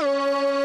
Oh!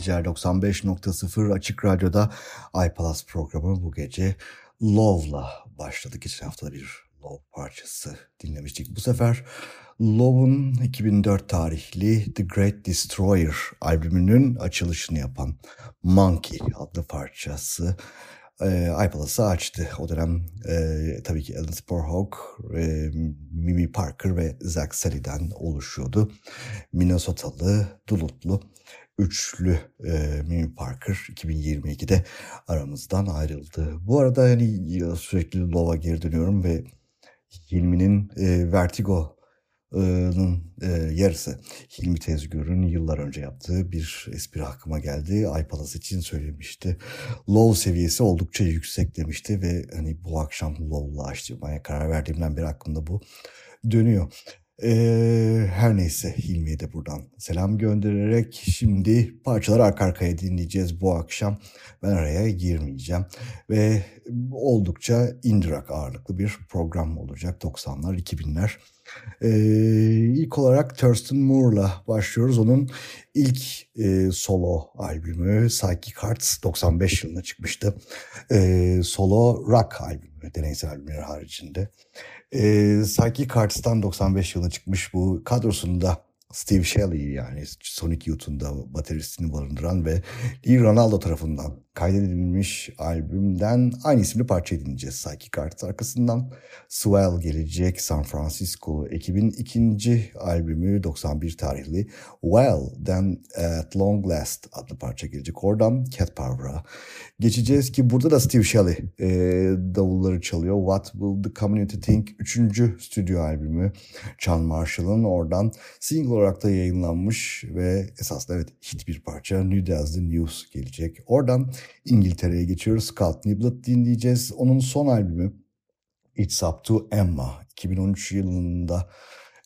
Geceler 95.0 Açık Radyo'da iPalaz programı bu gece Love'la başladı. Geçen hafta bir Love parçası dinlemiştik. Bu sefer Love'un 2004 tarihli The Great Destroyer albümünün açılışını yapan Monkey adlı parçası e, iPalas'ı açtı. O dönem e, tabii ki Alan Sporhawk, e, Mimi Parker ve Zach Sally'den oluşuyordu. Minnesotalı, Dulutlu üçlü e, Mimi Parker 2022'de aramızdan ayrıldı. Bu arada yani sürekli Lova geri dönüyorum ve Hilmi'nin e, Vertigo e, yarısı. Hilmi Tezgür'ün yıllar önce yaptığı bir espri aklıma geldi. Aypalas için söylemişti. Low seviyesi oldukça yüksek demişti ve hani bu akşam low'la açtırmaya karar verdiğimden beri aklımda bu dönüyor. Ee, her neyse Hilmi'ye de buradan selam göndererek şimdi parçalar arka arkaya dinleyeceğiz bu akşam. Ben araya girmeyeceğim ve oldukça indirak ağırlıklı bir program olacak 90'lar 2000'ler. Ee, ilk olarak Thurston Moore'la başlıyoruz. Onun ilk e, solo albümü Psychic Hearts 95 yılında çıkmıştı. E, solo rock albümü, deneysel albümler haricinde. E, Psychic Hearts'tan 95 yılında çıkmış bu kadrosunda Steve Shelley yani Sonic Youth'un da bateristini barındıran ve Lee Ronaldo tarafından kaydedilmiş albümden aynı isimli parça dinleyeceğiz Psychic Arts. Arkasından Swell gelecek San Francisco ekibin ikinci albümü 91 tarihli Well At Long Last adlı parça gelecek. Oradan Cat Power'a geçeceğiz ki burada da Steve Shelley e, davulları çalıyor. What Will The Community Think? Üçüncü stüdyo albümü John Marshall'ın oradan single olarak da yayınlanmış ve esasında evet hit bir parça New As The News gelecek. Oradan İngiltere'ye geçiyoruz. Scott Niblet dinleyeceğiz. Onun son albümü It's Up To Emma 2013 yılında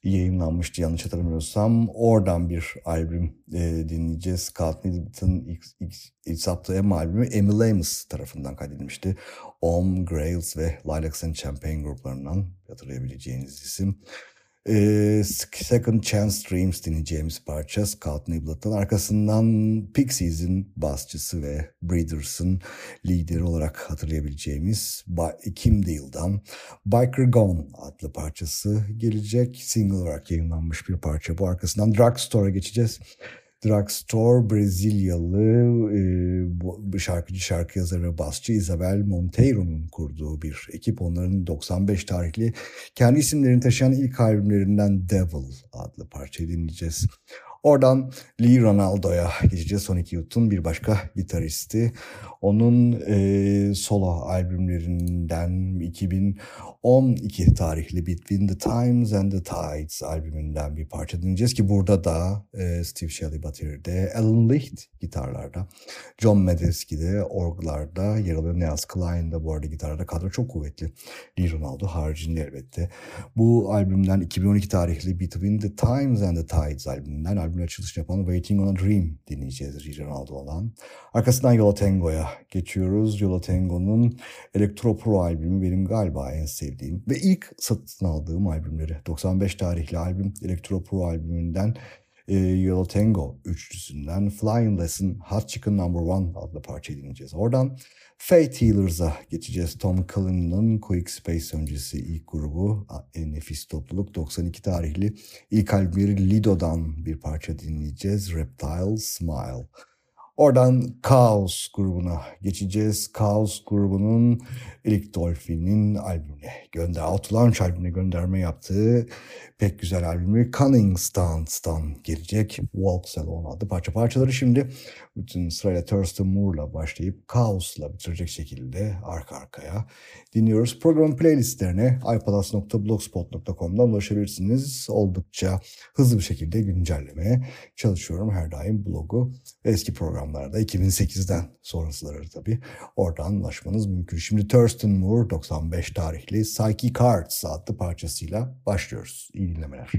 yayınlanmıştı yanlış hatırlamıyorsam. Oradan bir albüm e, dinleyeceğiz. Scott Niblet'ın It's Up To Emma albümü Emily Amos tarafından kaydedilmişti. Om, Grails ve Lilacs and Champagne gruplarından hatırlayabileceğiniz isim. Ee, Second Chance Dreams dinleyeceğimiz parça Scott Niblett'ın arkasından Pixies'in basçısı ve Breeders'ın lideri olarak hatırlayabileceğimiz Kim Deal'dan Biker Gone adlı parçası gelecek. Single olarak yayınlanmış bir parça. Bu arkasından Drugstore'a geçeceğiz. Drugstore Brezilyalı e, şarkıcı, şarkı yazarı ve basçı Isabel Monteiro'nun kurduğu bir ekip. Onların 95 tarihli kendi isimlerini taşıyan ilk albümlerinden Devil adlı parçayı dinleyeceğiz. Oradan Lee Ronaldo'ya geçeceğiz. Sonic Youth'un bir başka gitaristi. Onun e, solo albümlerinden 2012 tarihli Between the Times and the Tides albümünden bir parça dinleyeceğiz ki burada da e, Steve Shelley batıride, Alan Licht gitarlarda, John Medeski orglarda yer alıyor. Niels Klein de bu arada gitarda kadro çok kuvvetli. Lee Ronaldo haricinde elbette. Bu albümden 2012 tarihli Between the Times and the Tides albümünden albümün açılışını yapan Waiting on a Dream dinleyeceğiz Lee Ronaldo olan. Arkasından Yola Tango'ya geçiyoruz. Yola Tango'nun Electro Pro albümü benim galiba en sevdiğim ve ilk satın aldığım albümleri. 95 tarihli albüm Electro Pro albümünden e, Yola Tango üçlüsünden Flying Lesson Hot Chicken Number One adlı parçayı dinleyeceğiz. Oradan Fate Healers'a geçeceğiz. Tom Cullen'ın Quick Space öncesi ilk grubu en nefis topluluk 92 tarihli ilk albümleri Lido'dan bir parça dinleyeceğiz. Reptile Smile. Oradan Chaos grubuna geçeceğiz. Chaos grubunun Eric Dolphin'in albümüne gönder, Outlaunch albümüne gönderme yaptığı pek güzel albümü Cunning Stance'dan gelecek Walk Salon adlı parça. Parçaları şimdi bütün sırayla Thurston Moore'la başlayıp Chaos'la bitirecek şekilde arka arkaya dinliyoruz. Program playlistlerine ipalas.blogspot.com'dan ulaşabilirsiniz. Oldukça hızlı bir şekilde güncellemeye çalışıyorum her daim blogu. Eski programlarda 2008'den sonrasıları tabii oradan ulaşmanız mümkün. Şimdi Thurston Moore 95 tarihli Psyche Cards adlı parçasıyla başlıyoruz. İyi dinlemeler.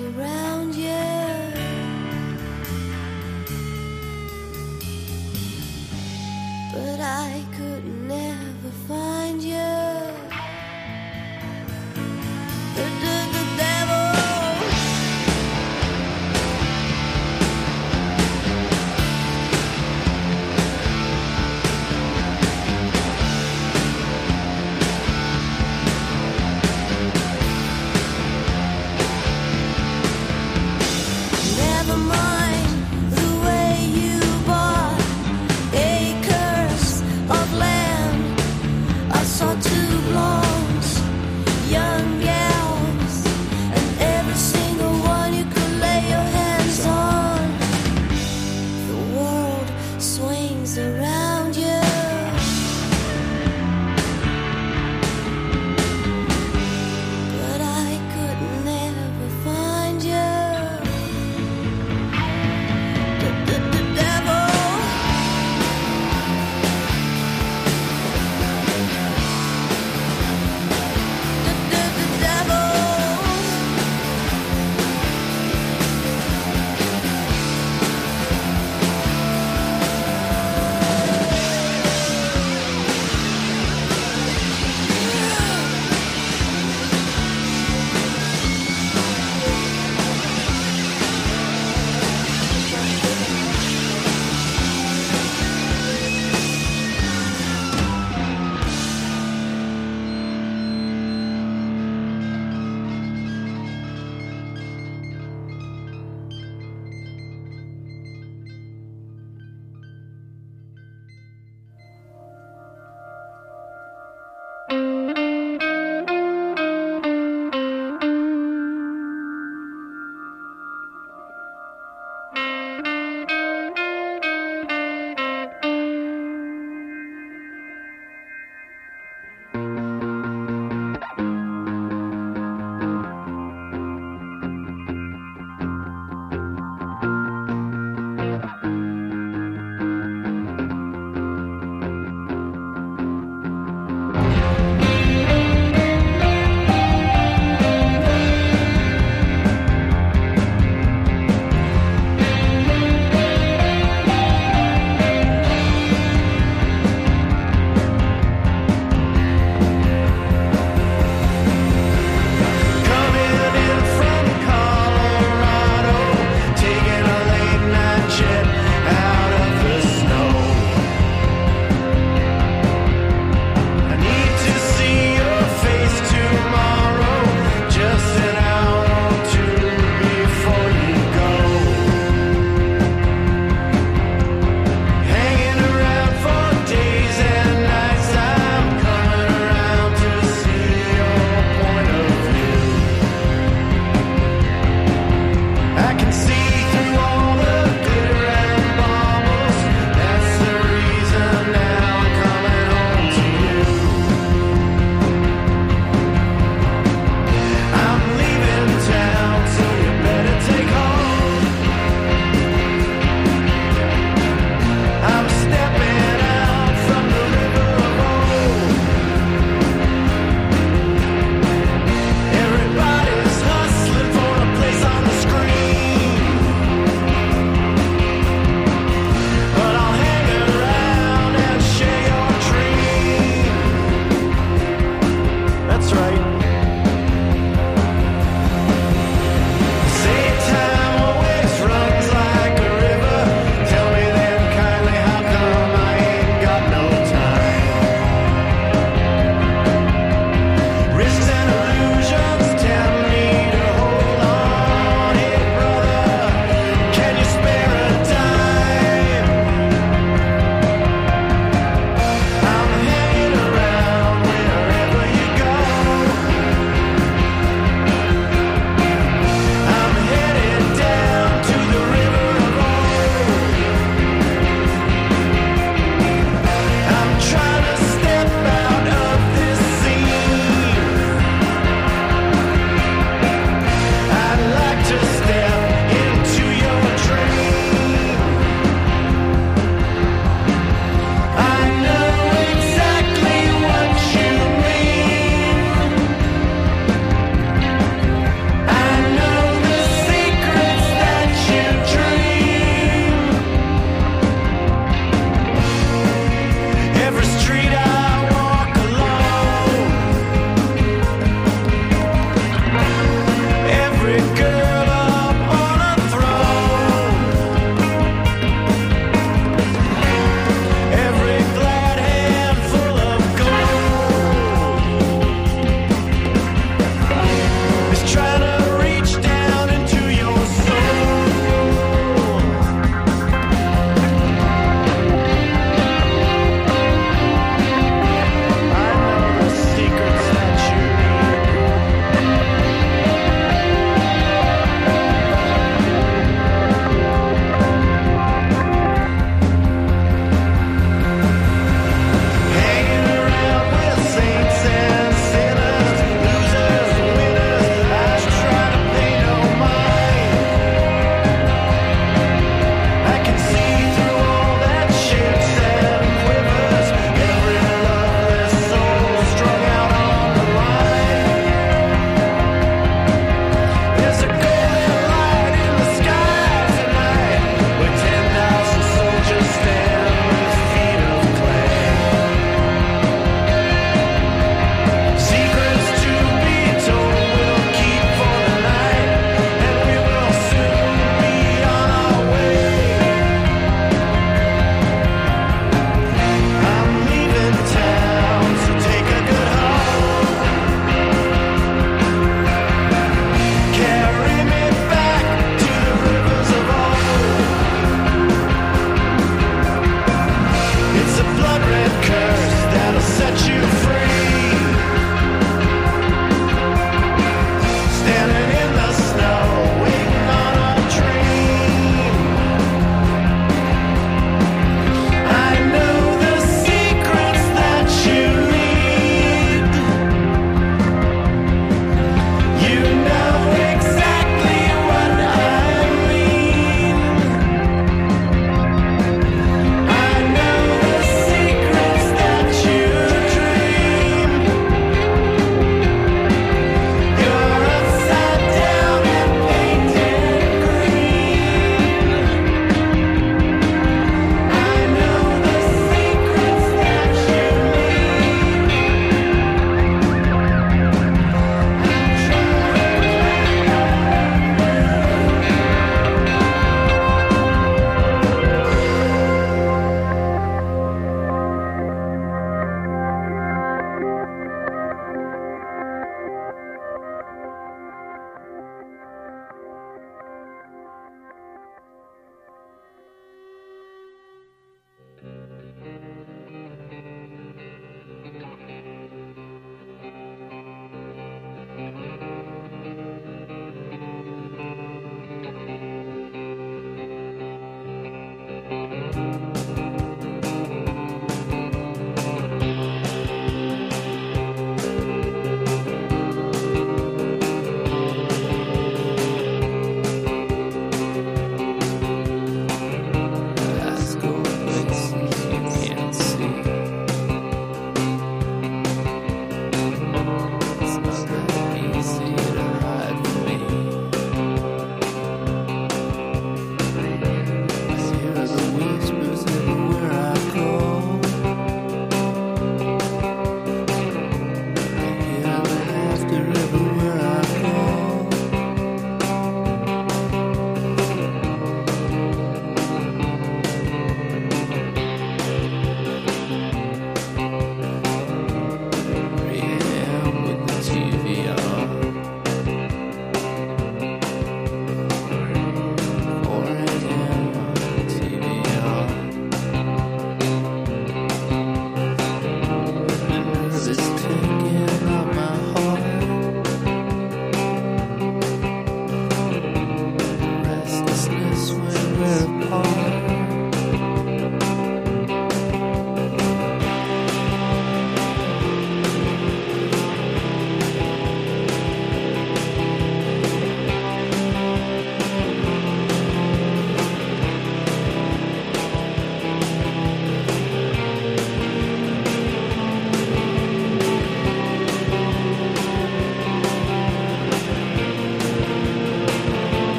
Around you. But I could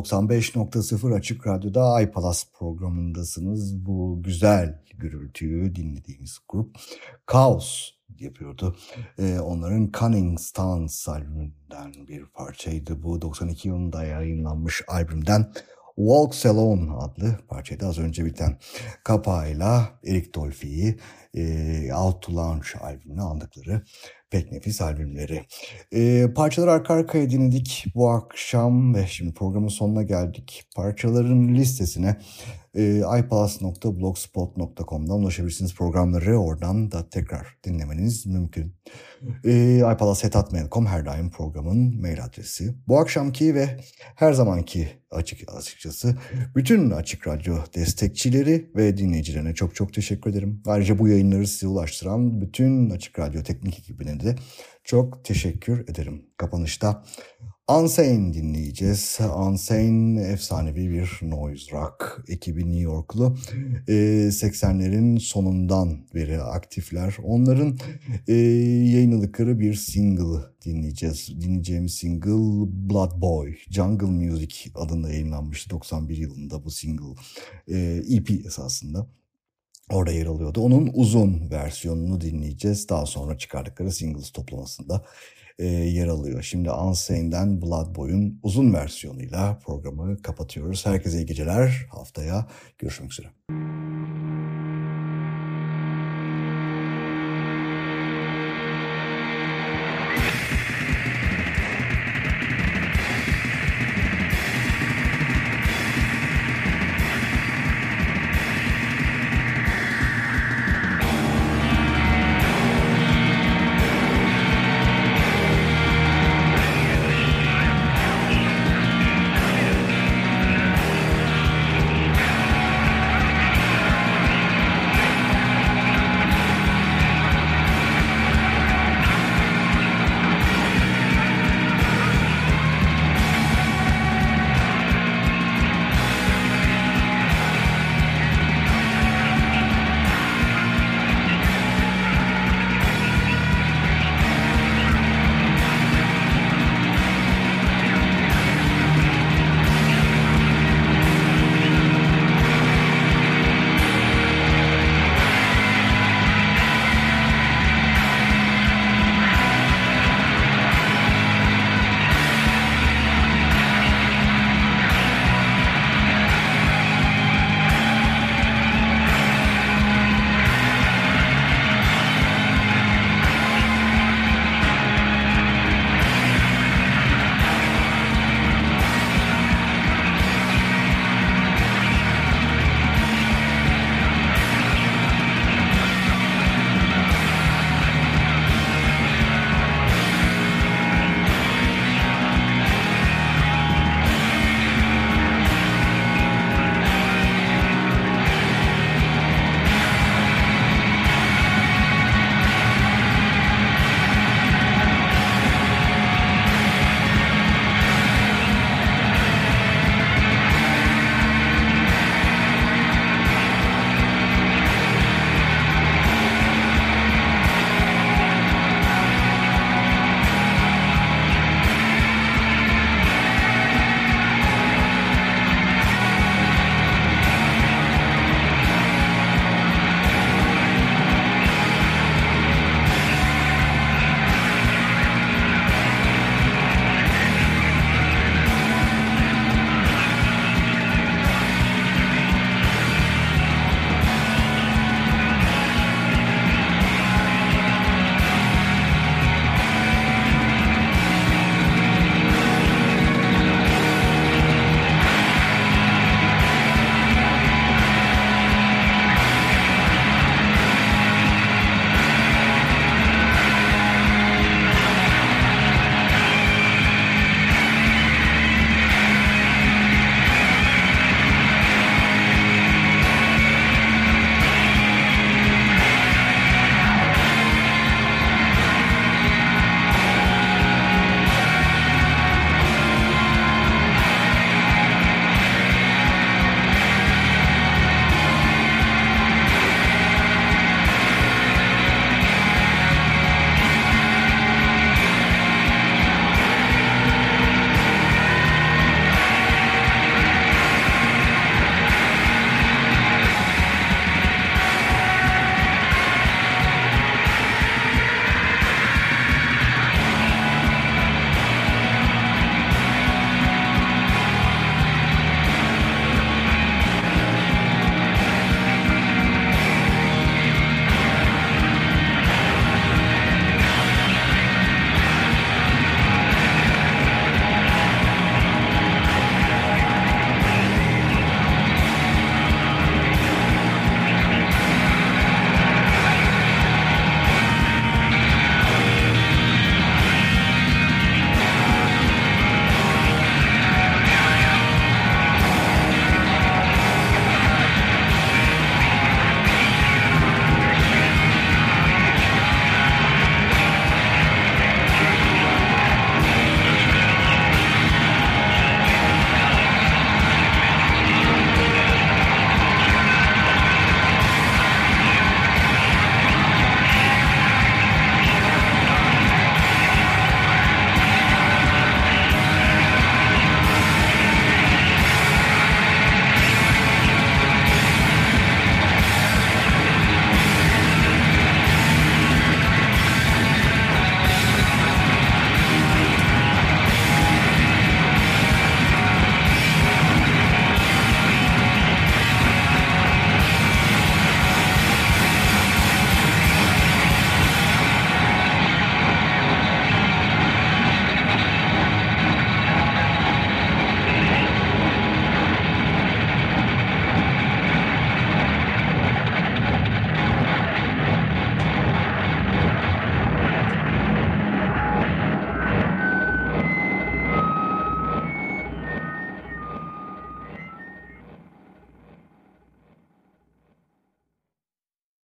95.0 Açık Radyo'da iPalas programındasınız. Bu güzel gürültüyü dinlediğimiz grup Chaos yapıyordu. Ee, onların Cunning Stance albümünden bir parçaydı. Bu 92 yılında yayınlanmış albümden Walks Alone adlı parçaydı az önce biten kapağıyla Eric Dolphy'yi e, Out to Launch albümünü andıkları pek nefis albümleri. E, parçaları arka arkaya dinledik bu akşam ve şimdi programın sonuna geldik. Parçaların listesine e, ipalas.blogspot.com'dan ulaşabilirsiniz programları. Oradan da tekrar dinlemeniz mümkün. E, ipalas.com her daim programın mail adresi. Bu akşamki ve her zamanki açık açıkçası bütün Açık Radyo destekçileri ve dinleyicilerine çok çok teşekkür ederim. Ayrıca bu yayınları size ulaştıran bütün Açık Radyo teknik ekibine de çok teşekkür ederim. Kapanışta Unsane dinleyeceğiz. Unsane efsanevi bir noise rock ekibi New Yorklu. Ee, 80'lerin sonundan beri aktifler. Onların e, yayınladıkları bir single dinleyeceğiz. Dinleyeceğimiz single Blood Boy. Jungle Music adında yayınlanmıştı 91 yılında bu single. E, EP esasında. Orada yer alıyordu. Onun uzun versiyonunu dinleyeceğiz. Daha sonra çıkardıkları singles toplamasında e, yer alıyor. Şimdi Unsane'den Blood Boy'un uzun versiyonuyla programı kapatıyoruz. Herkese iyi geceler. Haftaya görüşmek üzere.